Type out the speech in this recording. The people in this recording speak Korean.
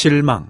실망.